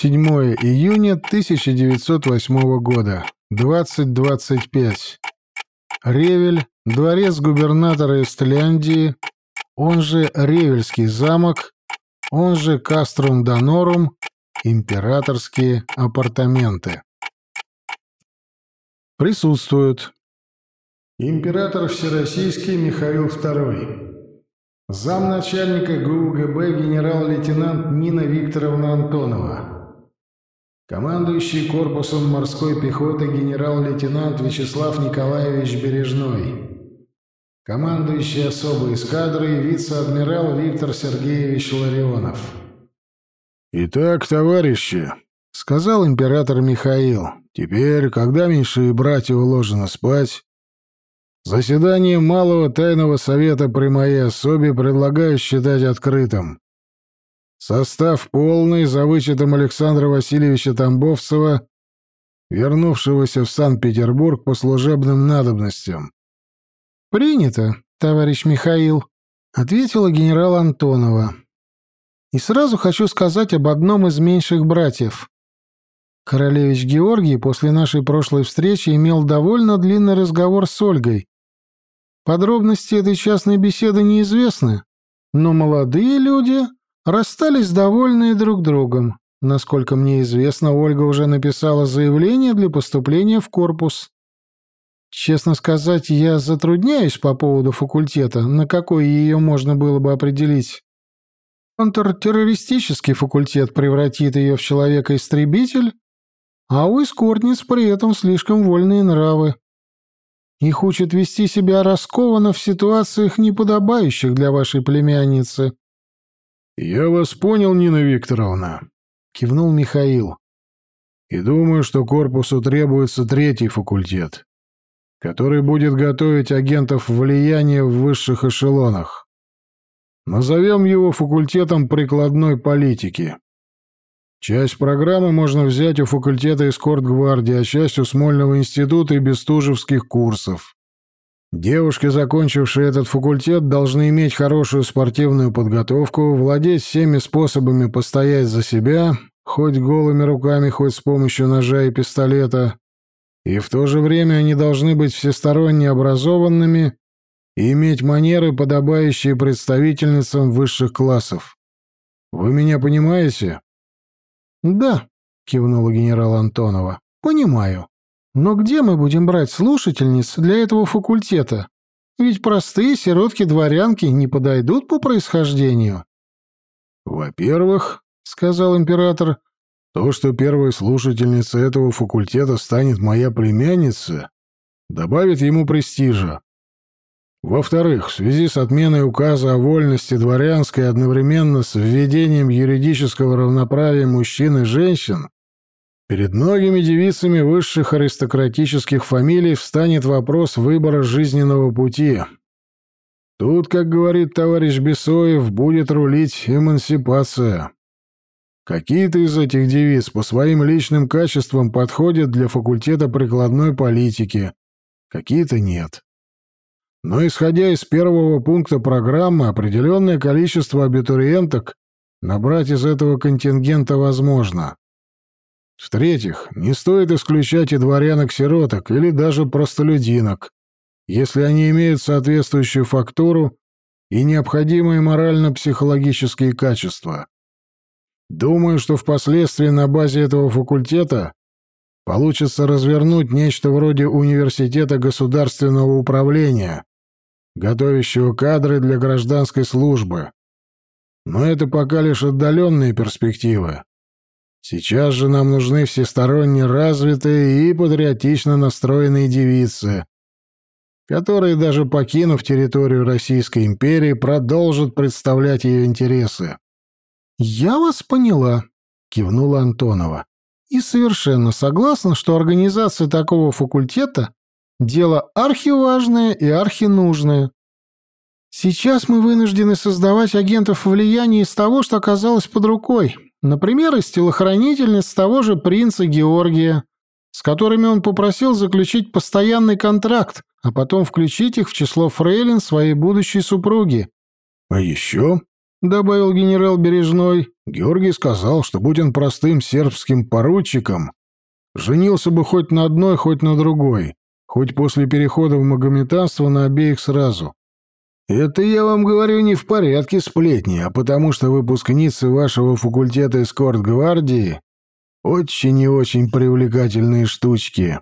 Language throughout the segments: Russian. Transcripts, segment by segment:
7 июня 1908 года. 20.25. Ревель, дворец губернатора Эстляндии, он же Ревельский замок, он же Каструм Донорум, императорские апартаменты. Присутствуют. Император Всероссийский Михаил II. Замначальника ГУГБ генерал-лейтенант Нина Викторовна Антонова. Командующий корпусом морской пехоты генерал-лейтенант Вячеслав Николаевич Бережной. Командующий особой эскадрой вице-адмирал Виктор Сергеевич Ларионов. «Итак, товарищи», — сказал император Михаил, — «теперь, когда меньшие братья уложено спать, Заседание Малого Тайного Совета при моей особе предлагаю считать открытым. Состав полный, за вычетом Александра Васильевича Тамбовцева, вернувшегося в Санкт-Петербург по служебным надобностям. «Принято, товарищ Михаил», — ответила генерал Антонова. «И сразу хочу сказать об одном из меньших братьев. Королевич Георгий после нашей прошлой встречи имел довольно длинный разговор с Ольгой, Подробности этой частной беседы неизвестны, но молодые люди расстались довольные друг другом. Насколько мне известно, Ольга уже написала заявление для поступления в корпус. Честно сказать, я затрудняюсь по поводу факультета, на какой ее можно было бы определить. Контртеррористический факультет превратит ее в человека-истребитель, а у эскортниц при этом слишком вольные нравы. Их учат вести себя раскованно в ситуациях, неподобающих для вашей племянницы». «Я вас понял, Нина Викторовна», — кивнул Михаил. «И думаю, что корпусу требуется третий факультет, который будет готовить агентов влияния в высших эшелонах. Назовем его факультетом прикладной политики. Часть программы можно взять у факультета эскорт-гвардии, а часть у Смольного института и бестужевских курсов. Девушки, закончившие этот факультет, должны иметь хорошую спортивную подготовку, владеть всеми способами постоять за себя, хоть голыми руками, хоть с помощью ножа и пистолета, и в то же время они должны быть всесторонне образованными и иметь манеры, подобающие представительницам высших классов. Вы меня понимаете? «Да», — кивнула генерал Антонова, — «понимаю. Но где мы будем брать слушательниц для этого факультета? Ведь простые сиротки-дворянки не подойдут по происхождению». «Во-первых», — сказал император, — «то, что первой слушательницей этого факультета станет моя племянница, добавит ему престижа. Во-вторых, в связи с отменой указа о вольности дворянской одновременно с введением юридического равноправия мужчин и женщин, перед многими девицами высших аристократических фамилий встанет вопрос выбора жизненного пути. Тут, как говорит товарищ Бесоев, будет рулить эмансипация. Какие-то из этих девиц по своим личным качествам подходят для факультета прикладной политики, какие-то нет. Но исходя из первого пункта программы, определенное количество абитуриенток набрать из этого контингента возможно. В-третьих, не стоит исключать и дворянок-сироток или даже простолюдинок, если они имеют соответствующую фактуру и необходимые морально-психологические качества. Думаю, что впоследствии на базе этого факультета получится развернуть нечто вроде университета государственного управления, готовящего кадры для гражданской службы. Но это пока лишь отдаленные перспективы. Сейчас же нам нужны всесторонне развитые и патриотично настроенные девицы, которые, даже покинув территорию Российской империи, продолжат представлять ее интересы. «Я вас поняла», — кивнула Антонова. «И совершенно согласна, что организация такого факультета Дело архиважное и архинужное. Сейчас мы вынуждены создавать агентов влияния из того, что оказалось под рукой. Например, из телохранительниц того же принца Георгия, с которыми он попросил заключить постоянный контракт, а потом включить их в число фрейлин своей будущей супруги. А еще, — добавил генерал Бережной, — Георгий сказал, что будь он простым сербским поручиком, женился бы хоть на одной, хоть на другой, хоть после перехода в магометанство на обеих сразу. Это я вам говорю не в порядке сплетни, а потому что выпускницы вашего факультета эскорт-гвардии очень и очень привлекательные штучки.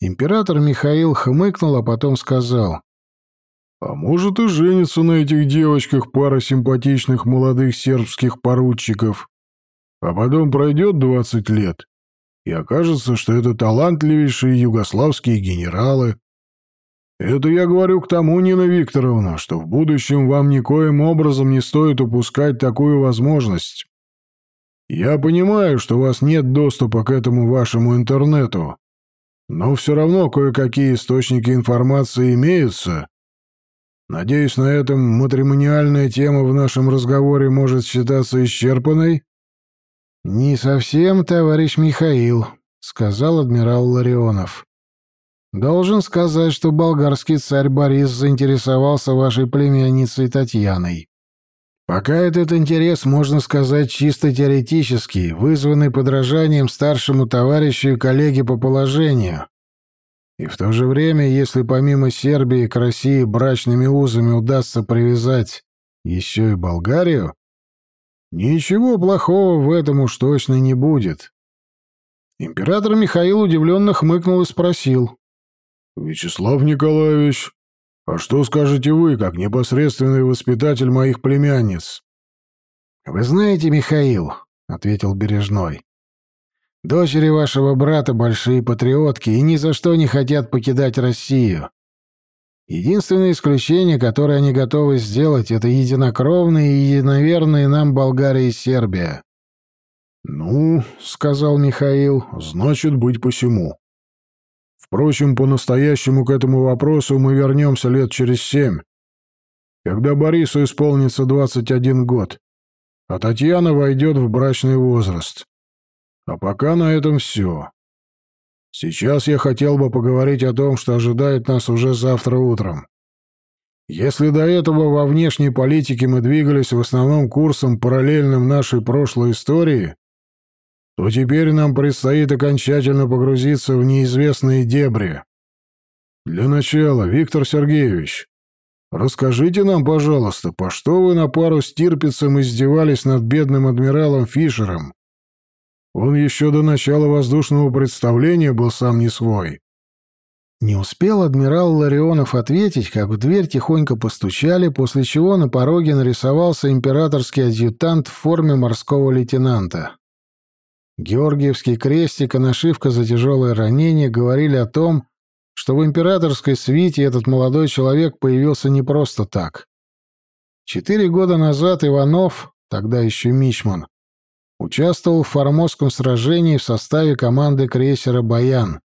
Император Михаил хмыкнул, а потом сказал. «А может и женится на этих девочках пара симпатичных молодых сербских поручиков. А потом пройдет двадцать лет, и окажется, что это талантливейшие югославские генералы, это я говорю к тому, Нина Викторовна, что в будущем вам никоим образом не стоит упускать такую возможность. Я понимаю, что у вас нет доступа к этому вашему интернету, но все равно кое-какие источники информации имеются. Надеюсь, на этом матримониальная тема в нашем разговоре может считаться исчерпанной? «Не совсем, товарищ Михаил», — сказал адмирал Ларионов. Должен сказать, что болгарский царь Борис заинтересовался вашей племянницей Татьяной. Пока этот интерес, можно сказать, чисто теоретический, вызванный подражанием старшему товарищу и коллеге по положению. И в то же время, если помимо Сербии к России брачными узами удастся привязать еще и Болгарию, ничего плохого в этом уж точно не будет. Император Михаил удивленно хмыкнул и спросил. «Вячеслав Николаевич, а что скажете вы, как непосредственный воспитатель моих племянниц?» «Вы знаете, Михаил», — ответил Бережной, — «дочери вашего брата большие патриотки и ни за что не хотят покидать Россию. Единственное исключение, которое они готовы сделать, это единокровные и единоверные нам Болгария и Сербия». «Ну, — сказал Михаил, — значит, быть посему. Впрочем, по-настоящему к этому вопросу мы вернемся лет через семь, когда Борису исполнится 21 год, а Татьяна войдет в брачный возраст. А пока на этом все. Сейчас я хотел бы поговорить о том, что ожидает нас уже завтра утром. Если до этого во внешней политике мы двигались в основном курсом, параллельным нашей прошлой истории, то теперь нам предстоит окончательно погрузиться в неизвестные дебри. Для начала, Виктор Сергеевич, расскажите нам, пожалуйста, по что вы на пару с Тирпицем издевались над бедным адмиралом Фишером? Он еще до начала воздушного представления был сам не свой. Не успел адмирал Ларионов ответить, как в дверь тихонько постучали, после чего на пороге нарисовался императорский адъютант в форме морского лейтенанта. Георгиевский крестик и нашивка за тяжелое ранение говорили о том, что в императорской свите этот молодой человек появился не просто так. Четыре года назад Иванов, тогда еще Мичман, участвовал в Формозском сражении в составе команды крейсера «Баян».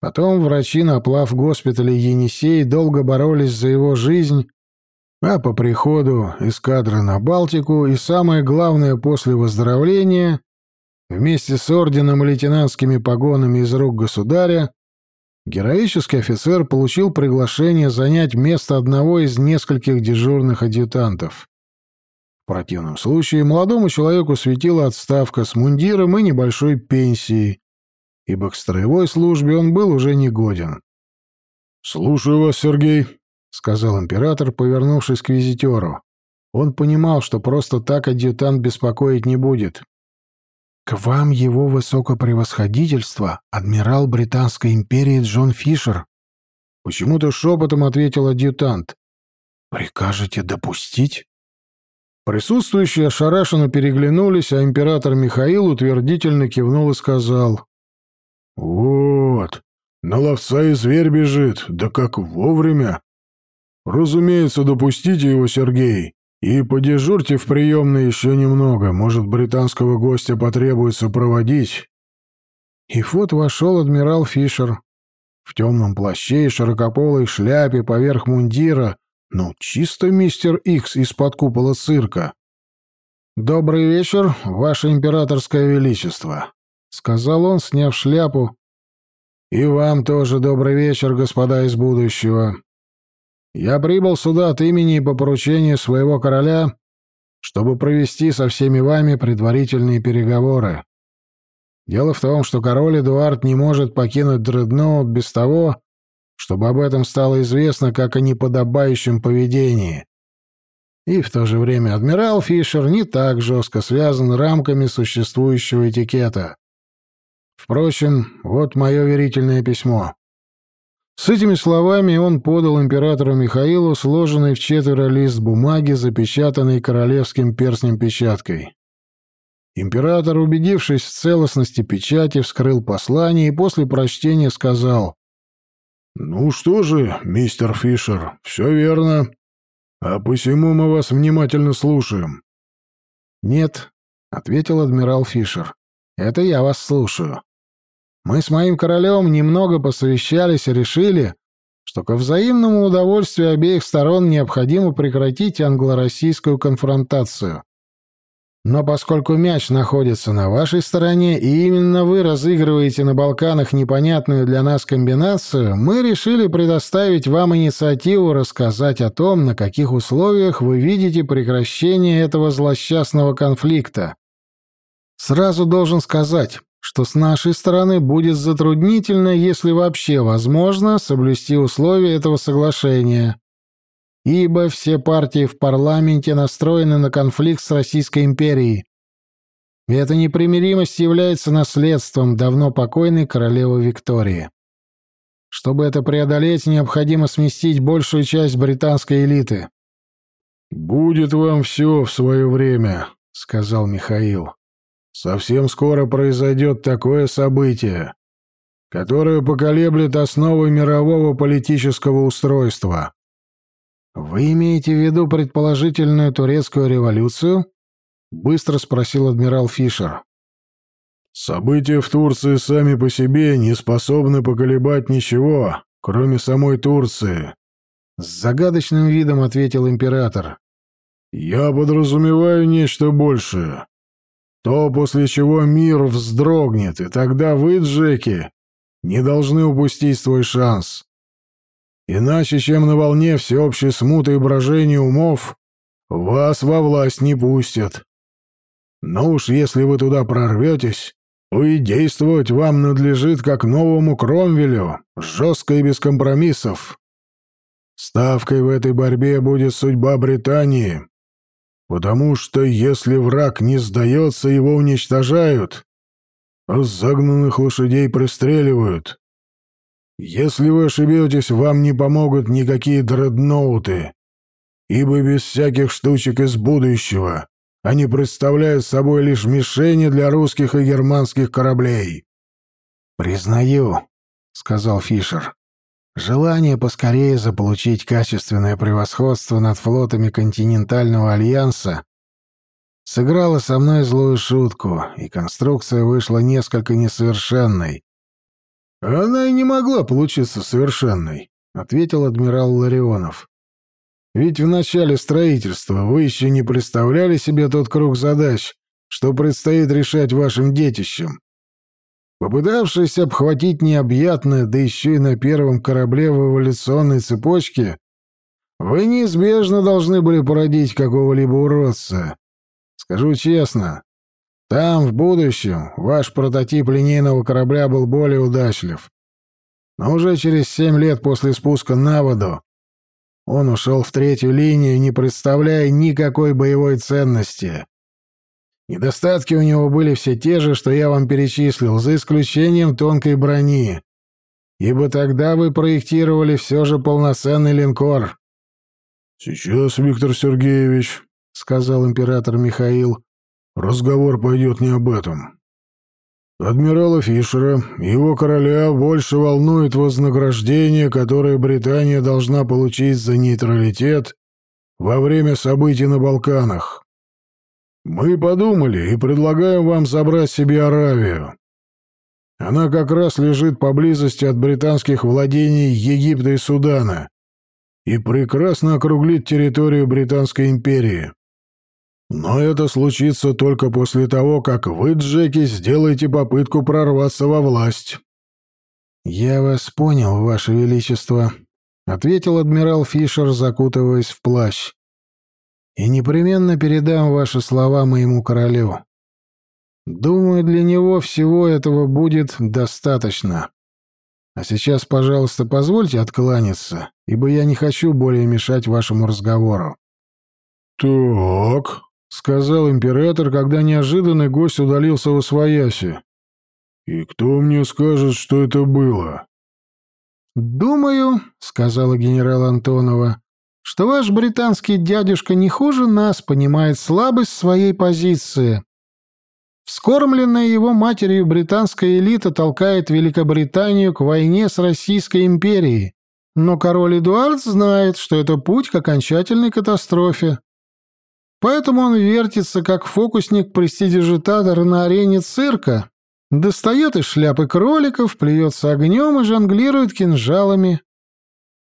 Потом врачи на плав госпиталя Енисей долго боролись за его жизнь, а по приходу эскадры на Балтику и самое главное после выздоровления Вместе с орденом и лейтенантскими погонами из рук государя героический офицер получил приглашение занять место одного из нескольких дежурных адъютантов. В противном случае молодому человеку светила отставка с мундиром и небольшой пенсией, ибо к строевой службе он был уже негоден. «Слушаю вас, Сергей», — сказал император, повернувшись к визитеру. Он понимал, что просто так адъютант беспокоить не будет. «К вам его высокопревосходительство, адмирал Британской империи Джон Фишер», — почему-то шепотом ответил адъютант. «Прикажете допустить?» Присутствующие ошарашенно переглянулись, а император Михаил утвердительно кивнул и сказал. «Вот, на ловца и зверь бежит, да как вовремя! Разумеется, допустите его, Сергей. И подежурьте в приемной еще немного, может, британского гостя потребуется проводить». И вот вошел адмирал Фишер в темном плаще и широкополой шляпе поверх мундира, ну, чисто мистер Икс из-под купола цирка. «Добрый вечер, ваше императорское величество», — сказал он, сняв шляпу. «И вам тоже добрый вечер, господа из будущего. Я прибыл сюда от имени и по поручению своего короля чтобы провести со всеми вами предварительные переговоры. Дело в том, что король Эдуард не может покинуть Дредноут без того, чтобы об этом стало известно как о неподобающем поведении. И в то же время адмирал Фишер не так жестко связан рамками существующего этикета. Впрочем, вот мое верительное письмо. С этими словами он подал императору Михаилу сложенный в четверо лист бумаги, запечатанный королевским перстнем печаткой. Император, убедившись в целостности печати, вскрыл послание и после прочтения сказал «Ну что же, мистер Фишер, все верно. А посему мы вас внимательно слушаем». «Нет», — ответил адмирал Фишер, — «это я вас слушаю. Мы с моим королем немного посовещались и решили, что ко взаимному удовольствию обеих сторон необходимо прекратить англо-российскую конфронтацию. Но поскольку мяч находится на вашей стороне, и именно вы разыгрываете на Балканах непонятную для нас комбинацию, мы решили предоставить вам инициативу рассказать о том, на каких условиях вы видите прекращение этого злосчастного конфликта. Сразу должен сказать, что с нашей стороны будет затруднительно, если вообще возможно, соблюсти условия этого соглашения ибо все партии в парламенте настроены на конфликт с Российской империей. И эта непримиримость является наследством давно покойной королевы Виктории. Чтобы это преодолеть, необходимо сместить большую часть британской элиты. «Будет вам все в свое время», — сказал Михаил. «Совсем скоро произойдет такое событие, которое поколеблет основы мирового политического устройства. «Вы имеете в виду предположительную турецкую революцию?» — быстро спросил адмирал Фишер. «События в Турции сами по себе не способны поколебать ничего, кроме самой Турции», — с загадочным видом ответил император. «Я подразумеваю нечто большее. То, после чего мир вздрогнет, и тогда вы, Джеки, не должны упустить свой шанс. Иначе, чем на волне всеобщей смуты и брожения умов, вас во власть не пустят. Но уж если вы туда прорветесь, то и действовать вам надлежит как новому Кромвелю, жестко и без компромиссов. Ставкой в этой борьбе будет судьба Британии, потому что если враг не сдается, его уничтожают, а загнанных лошадей пристреливают. Если вы ошибетесь, вам не помогут никакие дредноуты, ибо без всяких штучек из будущего они представляют собой лишь мишени для русских и германских кораблей. «Признаю», — сказал Фишер, — «желание поскорее заполучить качественное превосходство над флотами континентального альянса сыграло со мной злую шутку, и конструкция вышла несколько несовершенной, «Она и не могла получиться совершенной», — ответил адмирал Ларионов. «Ведь в начале строительства вы еще не представляли себе тот круг задач, что предстоит решать вашим детищам. Попытавшись обхватить необъятное, да еще и на первом корабле в эволюционной цепочке, вы неизбежно должны были породить какого-либо уродца. Скажу честно, там, в будущем, ваш прототип линейного корабля был более удачлив. Но уже через семь лет после спуска на воду он ушел в третью линию, не представляя никакой боевой ценности. Недостатки у него были все те же, что я вам перечислил, за исключением тонкой брони. Ибо тогда вы проектировали все же полноценный линкор. «Сейчас, Виктор Сергеевич», — сказал император Михаил, Разговор пойдет не об этом. Адмирала Фишера, его короля, больше волнует вознаграждение, которое Британия должна получить за нейтралитет во время событий на Балканах. Мы подумали и предлагаем вам забрать себе Аравию. Она как раз лежит поблизости от британских владений Египта и Судана и прекрасно округлит территорию Британской империи. Но это случится только после того, как вы, Джеки, сделаете попытку прорваться во власть». «Я вас понял, Ваше Величество», — ответил адмирал Фишер, закутываясь в плащ. И непременно передам ваши слова моему королю. Думаю, для него всего этого будет достаточно. А сейчас, пожалуйста, позвольте откланяться, ибо я не хочу более мешать вашему разговору. «Так», — сказал император, когда неожиданный гость удалился во свояси. «И кто мне скажет, что это было?» «Думаю», — сказала генерал Антонова, — «что ваш британский дядюшка не хуже нас понимает слабость своей позиции. Вскормленная его матерью британская элита толкает Великобританию к войне с Российской империей, но король Эдуард знает, что это путь к окончательной катастрофе. Поэтому он вертится, как фокусник-престидижитатор на арене цирка, достает из шляпы кроликов, плюется огнем и жонглирует кинжалами.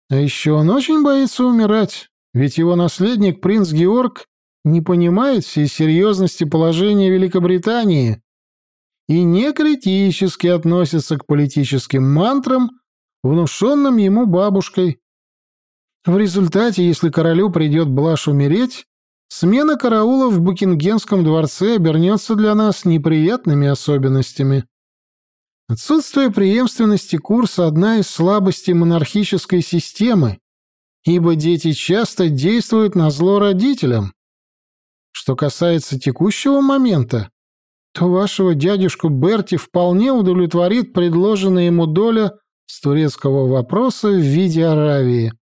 А еще он очень боится умирать, ведь его наследник, принц Георг, не понимает всей серьезности положения Великобритании и не критически относится к политическим мантрам, внушенным ему бабушкой. В результате, если королю придет блажь умереть, Смена караула в Букингемском дворце обернется для нас неприятными особенностями. Отсутствие преемственности курса – одна из слабостей монархической системы, ибо дети часто действуют на зло родителям. Что касается текущего момента, то вашего дядюшку Берти вполне удовлетворит предложенная ему доля с турецкого вопроса в виде Аравии.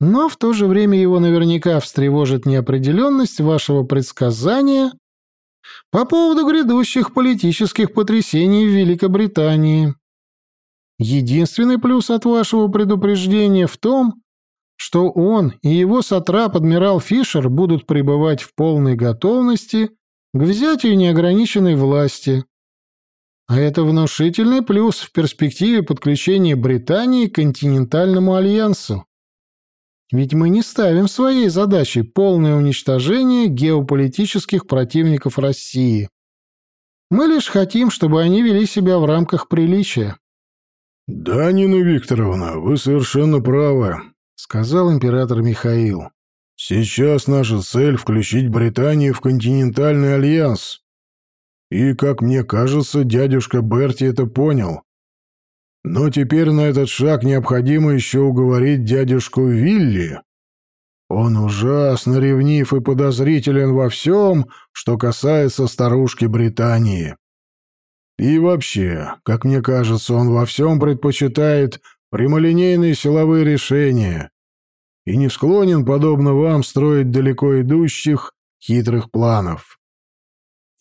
Но в то же время его наверняка встревожит неопределенность вашего предсказания по поводу грядущих политических потрясений в Великобритании. Единственный плюс от вашего предупреждения в том, что он и его сатрап адмирал Фишер будут пребывать в полной готовности к взятию неограниченной власти. А это внушительный плюс в перспективе подключения Британии к континентальному альянсу. Ведь мы не ставим своей задачей полное уничтожение геополитических противников России. Мы лишь хотим, чтобы они вели себя в рамках приличия. «Да, Нина Викторовна, вы совершенно правы», — сказал император Михаил. «Сейчас наша цель — включить Британию в континентальный альянс. И, как мне кажется, дядюшка Берти это понял. Но теперь на этот шаг необходимо еще уговорить дядюшку Вилли. Он ужасно ревнив и подозрителен во всем, что касается старушки Британии. И вообще, как мне кажется, он во всем предпочитает прямолинейные силовые решения и не склонен, подобно вам, строить далеко идущих, хитрых планов.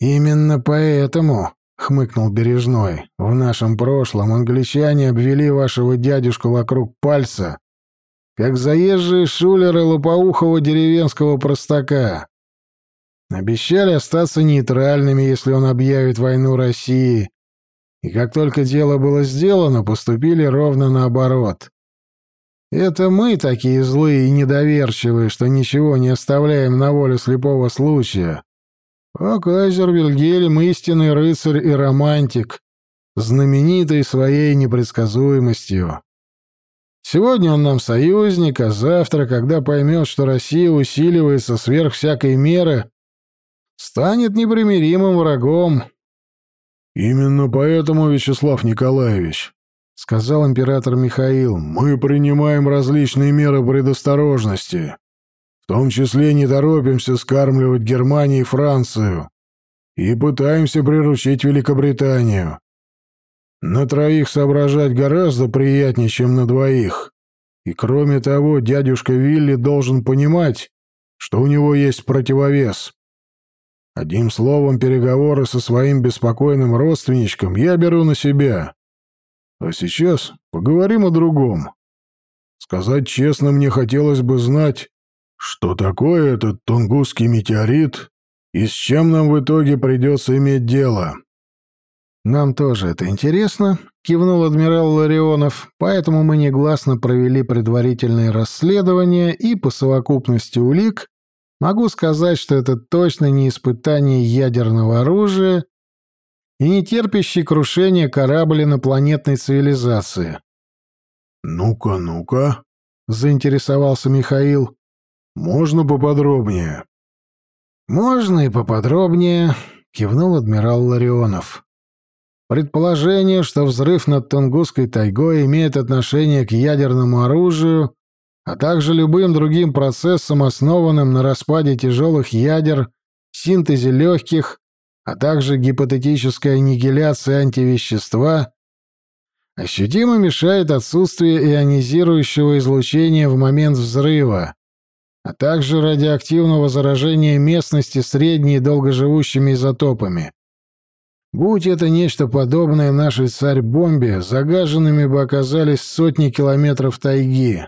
Именно поэтому — хмыкнул Бережной. «В нашем прошлом англичане обвели вашего дядюшку вокруг пальца, как заезжие шулеры лопоухого деревенского простака. Обещали остаться нейтральными, если он объявит войну России, и как только дело было сделано, поступили ровно наоборот. Это мы такие злые и недоверчивые, что ничего не оставляем на волю слепого случая, а кайзер Вильгельм — истинный рыцарь и романтик, знаменитый своей непредсказуемостью. Сегодня он нам союзник, а завтра, когда поймет, что Россия усиливается сверх всякой меры, станет непримиримым врагом. «Именно поэтому, Вячеслав Николаевич», — сказал император Михаил, — «мы принимаем различные меры предосторожности. Том числе не торопимся скармливать Германию и Францию и пытаемся приручить Великобританию. На троих соображать гораздо приятнее, чем на двоих. И кроме того, дядюшка Вилли должен понимать, что у него есть противовес. Одним словом, переговоры со своим беспокойным родственничком я беру на себя. А сейчас поговорим о другом. Сказать честно, мне хотелось бы знать, что такое этот тунгусский метеорит и с чем нам в итоге придется иметь дело? Нам тоже это интересно, кивнул адмирал Ларионов, поэтому мы негласно провели предварительные расследования и по совокупности улик могу сказать, что это точно не испытание ядерного оружия и не терпящий крушения корабль инопланетной цивилизации. «Ну-ка, ну-ка», — заинтересовался Михаил. Можно поподробнее?» «Можно и поподробнее», — кивнул адмирал Ларионов. «Предположение, что взрыв над Тунгусской тайгой имеет отношение к ядерному оружию, а также любым другим процессам, основанным на распаде тяжелых ядер, синтезе легких, а также гипотетической аннигиляции антивещества, ощутимо мешает отсутствие ионизирующего излучения в момент взрыва, а также радиоактивного заражения местности средней долгоживущими изотопами. Будь это нечто подобное нашей царь-бомбе, загаженными бы оказались сотни километров тайги,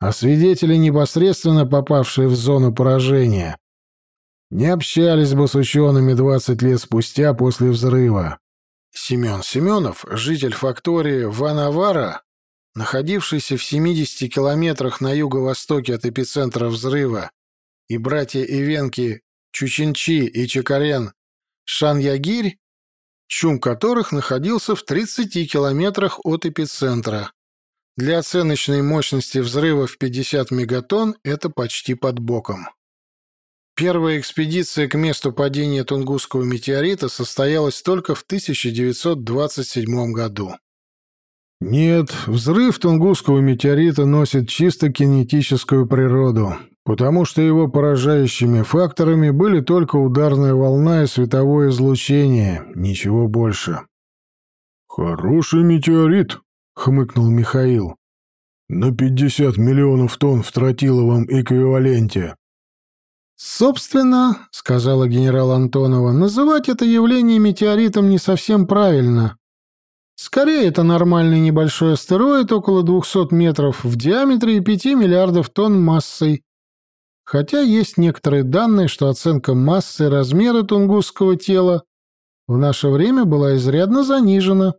а свидетели, непосредственно попавшие в зону поражения, не общались бы с учеными 20 лет спустя после взрыва. Семен Семенов, житель фактории Ванавара, находившийся в 70 километрах на юго-востоке от эпицентра взрыва, и братья Ивенки Чучинчи и Чекарен Шаньягирь, чум которых находился в 30 километрах от эпицентра. Для оценочной мощности взрыва в 50 мегатонн это почти под боком. Первая экспедиция к месту падения Тунгусского метеорита состоялась только в 1927 году. Нет, взрыв Тунгусского метеорита носит чисто кинетическую природу, потому что его поражающими факторами были только ударная волна и световое излучение, ничего больше. «Хороший метеорит», — хмыкнул Михаил. «На пятьдесят миллионов тонн в тротиловом эквиваленте». «Собственно, — сказала генерал Антонова, — называть это явление метеоритом не совсем правильно. Скорее, это нормальный небольшой астероид около 200 метров в диаметре и 5 миллиардов тонн массой. Хотя есть некоторые данные, что оценка массы и размера тунгусского тела в наше время была изрядно занижена.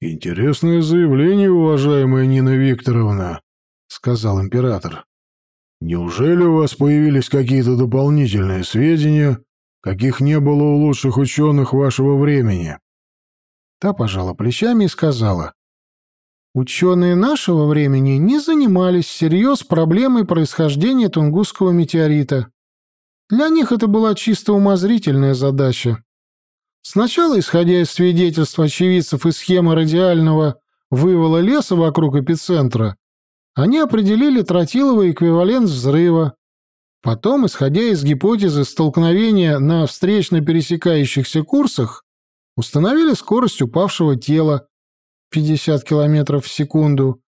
«Интересное заявление, уважаемая Нина Викторовна», — сказал император. «Неужели у вас появились какие-то дополнительные сведения, каких не было у лучших ученых вашего времени?» Та пожала плечами и сказала. Ученые нашего времени не занимались всерьез проблемой происхождения Тунгусского метеорита. Для них это была чисто умозрительная задача. Сначала, исходя из свидетельств очевидцев и схемы радиального вывала леса вокруг эпицентра, они определили тротиловый эквивалент взрыва. Потом, исходя из гипотезы столкновения на встречно пересекающихся курсах, Установили скорость упавшего тела 50 км в секунду,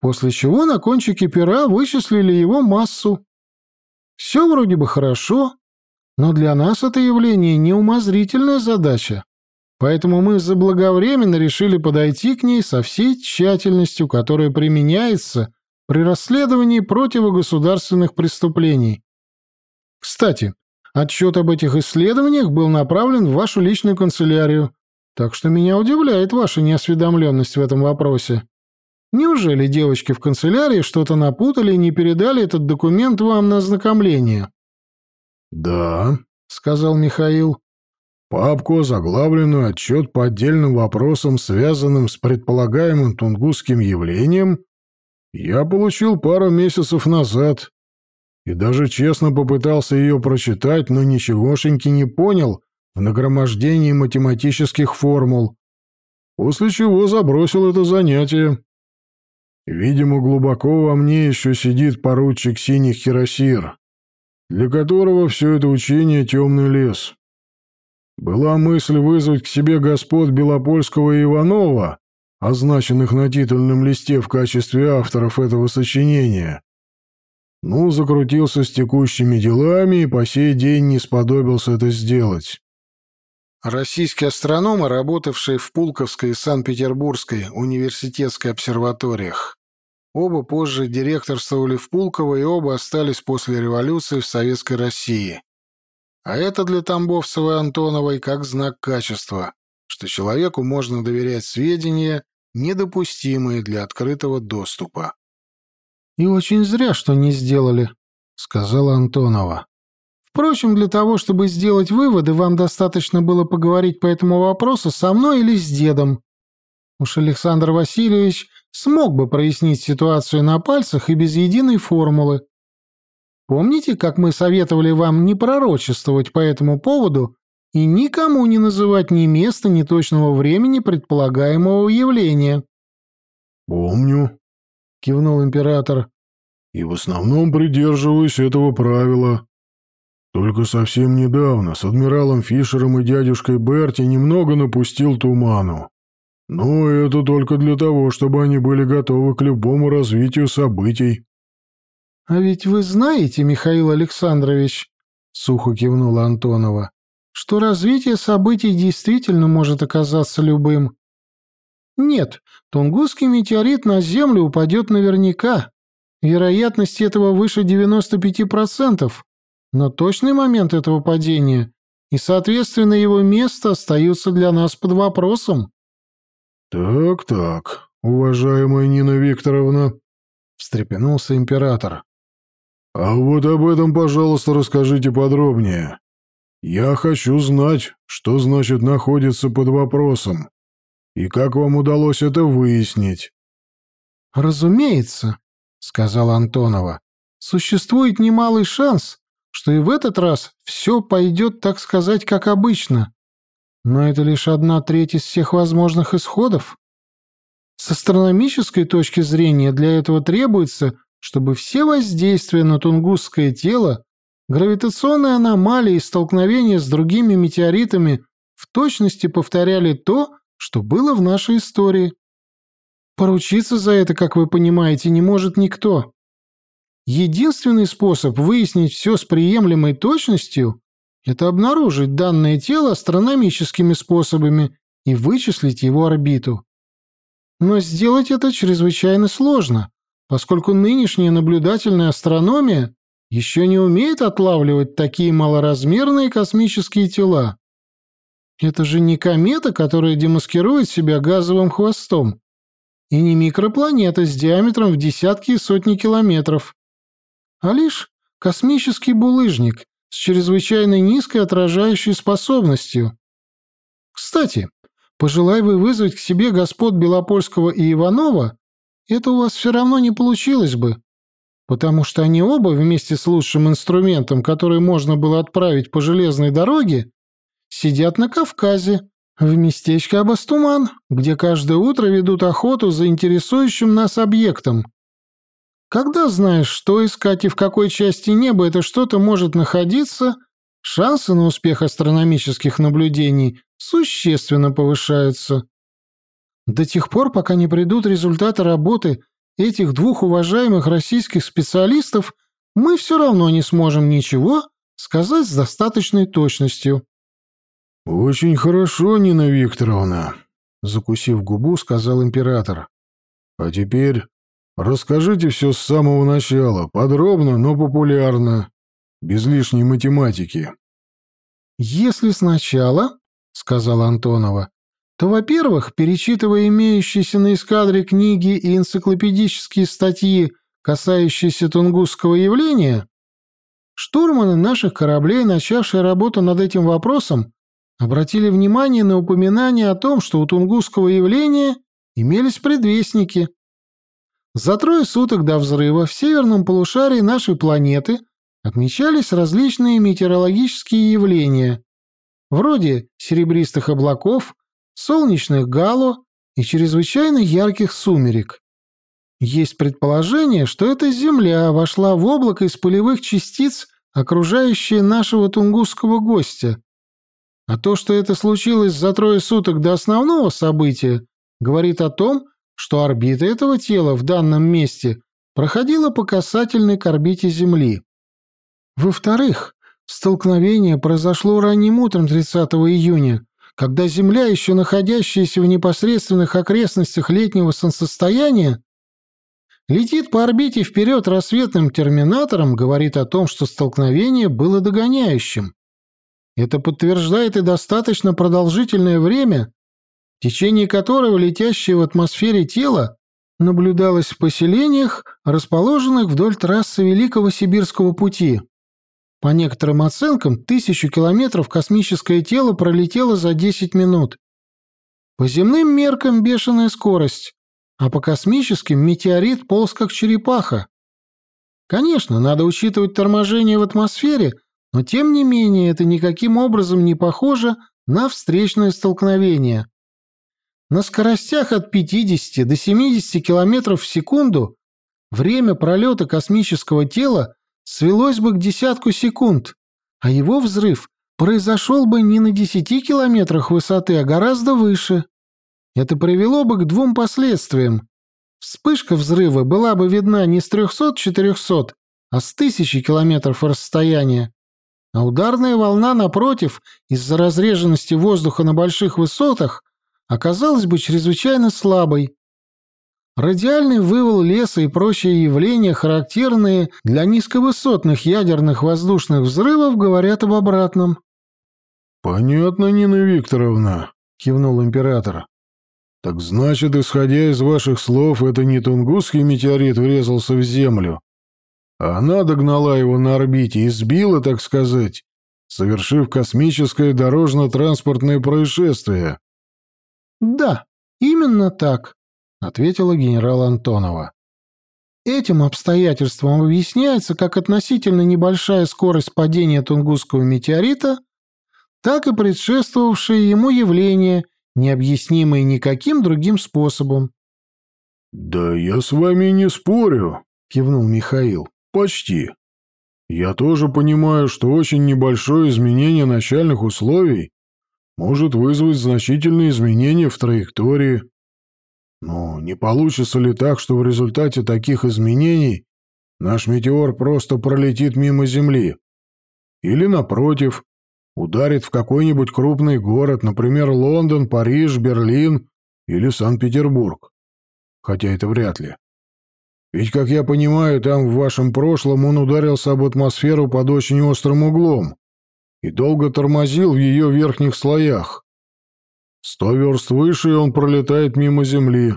после чего на кончике пера вычислили его массу. Все вроде бы хорошо, но для нас это явление не умозрительная задача, поэтому мы заблаговременно решили подойти к ней со всей тщательностью, которая применяется при расследовании противогосударственных преступлений. Кстати, Отчет об этих исследованиях был направлен в вашу личную канцелярию, так что меня удивляет ваша неосведомленность в этом вопросе. Неужели девочки в канцелярии что-то напутали и не передали этот документ вам на ознакомление?» «Да», — сказал Михаил. «Папку, заглавленную отчет по отдельным вопросам, связанным с предполагаемым тунгусским явлением, я получил пару месяцев назад и даже честно попытался ее прочитать, но ничегошеньки не понял в нагромождении математических формул, после чего забросил это занятие. Видимо, глубоко во мне еще сидит поручик синих хиросир, для которого все это учение темный лес. Была мысль вызвать к себе господ Белопольского и Иванова, означенных на титульном листе в качестве авторов этого сочинения, ну, закрутился с текущими делами и по сей день не сподобился это сделать. Российские астрономы, работавшие в Пулковской и Санкт-Петербургской университетской обсерваториях, оба позже директорствовали в Пулково и оба остались после революции в Советской России. А это для Тамбовцева и Антоновой как знак качества, что человеку можно доверять сведения, недопустимые для открытого доступа. «И очень зря, что не сделали», — сказала Антонова. «Впрочем, для того, чтобы сделать выводы, вам достаточно было поговорить по этому вопросу со мной или с дедом. Уж Александр Васильевич смог бы прояснить ситуацию на пальцах и без единой формулы. Помните, как мы советовали вам не пророчествовать по этому поводу и никому не называть ни места, ни точного времени предполагаемого явления?» «Помню», — кивнул император, — «и в основном придерживаюсь этого правила. Только совсем недавно с адмиралом Фишером и дядюшкой Берти немного напустил туману. Но это только для того, чтобы они были готовы к любому развитию событий». «А ведь вы знаете, Михаил Александрович», — сухо кивнула Антонова, «что развитие событий действительно может оказаться любым. Нет, Тунгусский метеорит на Землю упадет наверняка. Вероятность этого выше 95%, но точный момент этого падения и, соответственно, его место остаются для нас под вопросом. «Так-так, уважаемая Нина Викторовна», — встрепенулся император. «А вот об этом, пожалуйста, расскажите подробнее. Я хочу знать, что значит находится под вопросом, и как вам удалось это выяснить». «Разумеется», — сказала Антонова, — «существует немалый шанс, что и в этот раз все пойдет, так сказать, как обычно. Но это лишь одна треть из всех возможных исходов. С астрономической точки зрения для этого требуется чтобы все воздействия на тунгусское тело, гравитационные аномалии и столкновения с другими метеоритами в точности повторяли то, что было в нашей истории. Поручиться за это, как вы понимаете, не может никто. Единственный способ выяснить все с приемлемой точностью – это обнаружить данное тело астрономическими способами и вычислить его орбиту. Но сделать это чрезвычайно сложно, поскольку нынешняя наблюдательная астрономия еще не умеет отлавливать такие малоразмерные космические тела. Это же не комета, которая демаскирует себя газовым хвостом, и не микропланета с диаметром в десятки и сотни километров, а лишь космический булыжник с чрезвычайно низкой отражающей способностью. Кстати, пожелай вы вызвать к себе господ Белопольского и Иванова, это у вас все равно не получилось бы, потому что они оба вместе с лучшим инструментом, который можно было отправить по железной дороге, сидят на Кавказе, в местечке Абастуман, где каждое утро ведут охоту за интересующим нас объектом. Когда знаешь, что искать и в какой части неба это что-то может находиться, шансы на успех астрономических наблюдений существенно повышаются. До тех пор, пока не придут результаты работы этих двух уважаемых российских специалистов, мы все равно не сможем ничего сказать с достаточной точностью. «Очень хорошо, Нина Викторовна», — закусив губу, сказал император. «А теперь расскажите все с самого начала, подробно, но популярно, без лишней математики». «Если сначала», — сказала Антонова, то, во-первых, перечитывая имеющиеся на эскадре книги и энциклопедические статьи, касающиеся тунгусского явления, штурманы наших кораблей, начавшие работу над этим вопросом, обратили внимание на упоминание о том, что у тунгусского явления имелись предвестники. За трое суток до взрыва в северном полушарии нашей планеты отмечались различные метеорологические явления, вроде серебристых облаков, солнечных гало и чрезвычайно ярких сумерек. Есть предположение, что эта Земля вошла в облако из пылевых частиц, окружающее нашего тунгусского гостя. А то, что это случилось за трое суток до основного события, говорит о том, что орбита этого тела в данном месте проходила по касательной к орбите Земли. Во-вторых, столкновение произошло ранним утром 30 июня, когда Земля, еще находящаяся в непосредственных окрестностях летнего солнцестояния, летит по орбите вперед рассветным терминатором, говорит о том, что столкновение было догоняющим. Это подтверждает и достаточно продолжительное время, в течение которого летящее в атмосфере тело наблюдалось в поселениях, расположенных вдоль трассы Великого Сибирского пути. По некоторым оценкам, тысячу километров космическое тело пролетело за 10 минут. По земным меркам бешеная скорость, а по космическим метеорит полз как черепаха. Конечно, надо учитывать торможение в атмосфере, но тем не менее это никаким образом не похоже на встречное столкновение. На скоростях от 50 до 70 км в секунду время пролета космического тела свелось бы к десятку секунд, а его взрыв произошел бы не на 10 километрах высоты, а гораздо выше. Это привело бы к двум последствиям. Вспышка взрыва была бы видна не с 300-400, а с тысячи километров расстояния. А ударная волна, напротив, из-за разреженности воздуха на больших высотах, оказалась бы чрезвычайно слабой. Радиальный вывал леса и прочие явления, характерные для низковысотных ядерных воздушных взрывов, говорят об обратном. «Понятно, Нина Викторовна», — кивнул император. «Так значит, исходя из ваших слов, это не тунгусский метеорит врезался в Землю, а она догнала его на орбите и сбила, так сказать, совершив космическое дорожно-транспортное происшествие». «Да, именно так», ответила генерал Антонова. Этим обстоятельством объясняется как относительно небольшая скорость падения Тунгусского метеорита, так и предшествовавшее ему явление, необъяснимое никаким другим способом. «Да я с вами не спорю», — кивнул Михаил. «Почти. Я тоже понимаю, что очень небольшое изменение начальных условий может вызвать значительные изменения в траектории. Но не получится ли так, что в результате таких изменений наш метеор просто пролетит мимо Земли? Или, напротив, ударит в какой-нибудь крупный город, например, Лондон, Париж, Берлин или Санкт-Петербург? Хотя это вряд ли. Ведь, как я понимаю, там в вашем прошлом он ударился об атмосферу под очень острым углом и долго тормозил в ее верхних слоях. Сто верст выше, и он пролетает мимо Земли.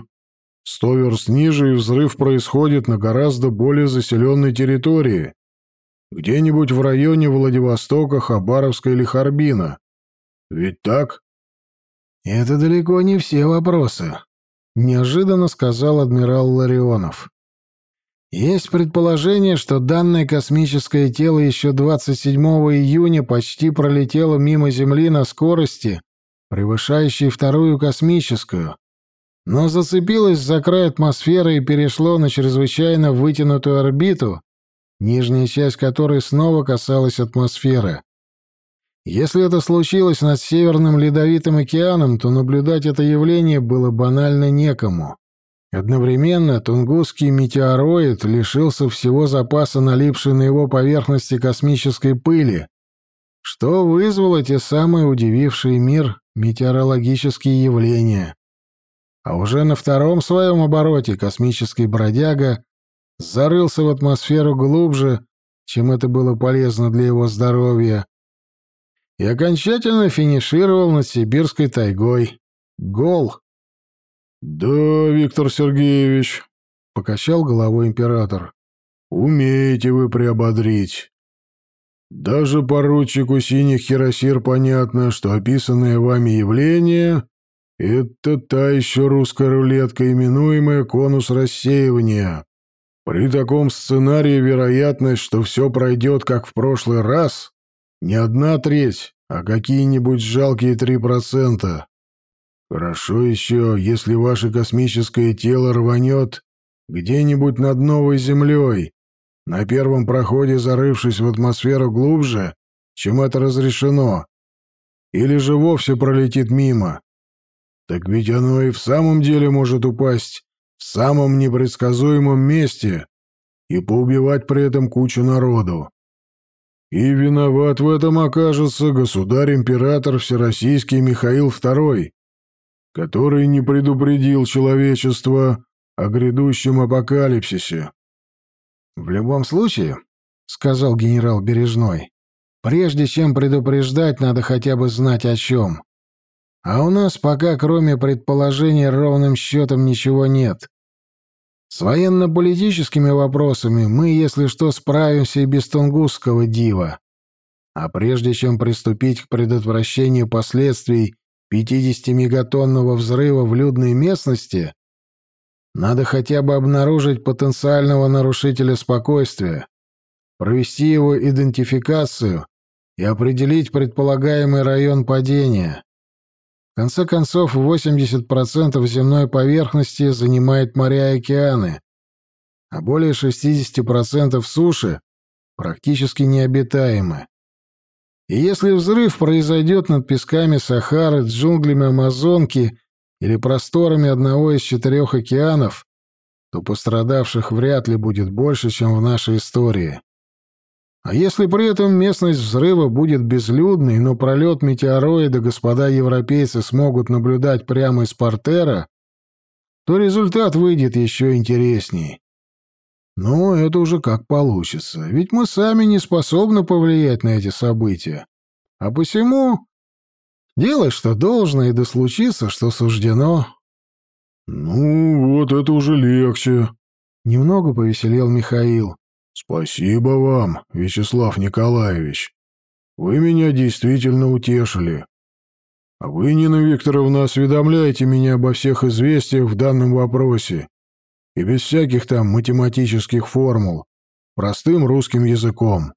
Сто верст ниже, и взрыв происходит на гораздо более заселенной территории. Где-нибудь в районе Владивостока, Хабаровска или Харбина. Ведь так? Это далеко не все вопросы, неожиданно сказал адмирал Ларионов. Есть предположение, что данное космическое тело еще 27 июня почти пролетело мимо Земли на скорости, превышающей вторую космическую, но зацепилось за край атмосферы и перешло на чрезвычайно вытянутую орбиту, нижняя часть которой снова касалась атмосферы. Если это случилось над Северным Ледовитым океаном, то наблюдать это явление было банально некому. Одновременно Тунгусский метеороид лишился всего запаса налипшей на его поверхности космической пыли, что вызвало те самые удивившие мир метеорологические явления. А уже на втором своем обороте космический бродяга зарылся в атмосферу глубже, чем это было полезно для его здоровья, и окончательно финишировал над сибирской тайгой. Гол. «Да, Виктор Сергеевич», — покачал головой император, — «умеете вы приободрить. Даже поручику синих хиросир понятно, что описанное вами явление — это та еще русская рулетка, именуемая конус рассеивания. При таком сценарии вероятность, что все пройдет как в прошлый раз, не одна треть, а какие-нибудь жалкие три процента. Хорошо еще, если ваше космическое тело рванет где-нибудь над новой землей, на первом проходе зарывшись в атмосферу глубже, чем это разрешено, или же вовсе пролетит мимо. Так ведь оно и в самом деле может упасть в самом непредсказуемом месте и поубивать при этом кучу народу. И виноват в этом окажется государь-император Всероссийский Михаил II, который не предупредил человечество о грядущем апокалипсисе. «В любом случае», — сказал генерал Бережной, «прежде чем предупреждать, надо хотя бы знать о чем. А у нас пока, кроме предположений, ровным счетом ничего нет. С военно-политическими вопросами мы, если что, справимся и без тунгусского дива. А прежде чем приступить к предотвращению последствий 50-мегатонного взрыва в людной местности, надо хотя бы обнаружить потенциального нарушителя спокойствия. провести его идентификацию и определить предполагаемый район падения. В конце концов, 80% земной поверхности занимает моря и океаны, а более 60% суши практически необитаемы. И если взрыв произойдет над песками Сахары, джунглями Амазонки или просторами одного из четырех океанов, то пострадавших вряд ли будет больше, чем в нашей истории. А если при этом местность взрыва будет безлюдной, но пролет метеороида господа европейцы смогут наблюдать прямо из портера, то результат выйдет еще интересней. Но это уже как получится, ведь мы сами не способны повлиять на эти события. А посему делай, что должно, и да случится, что суждено. «Ну, вот это уже легче», — немного повеселел Михаил. «Спасибо вам, Вячеслав Николаевич. Вы меня действительно утешили. А вы, Нина Викторовна, осведомляете меня обо всех известиях в данном вопросе. И без всяких там математических формул. Простым русским языком.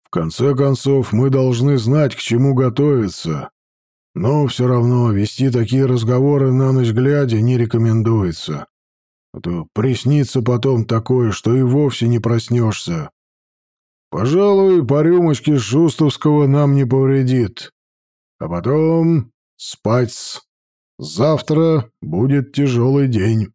В конце концов, мы должны знать, к чему готовиться. Но все равно вести такие разговоры на ночь глядя не рекомендуется. А то приснится потом такое, что и вовсе не проснешься. Пожалуй, по рюмочке Шустовского нам не повредит. А потом спать. Завтра будет тяжелый день.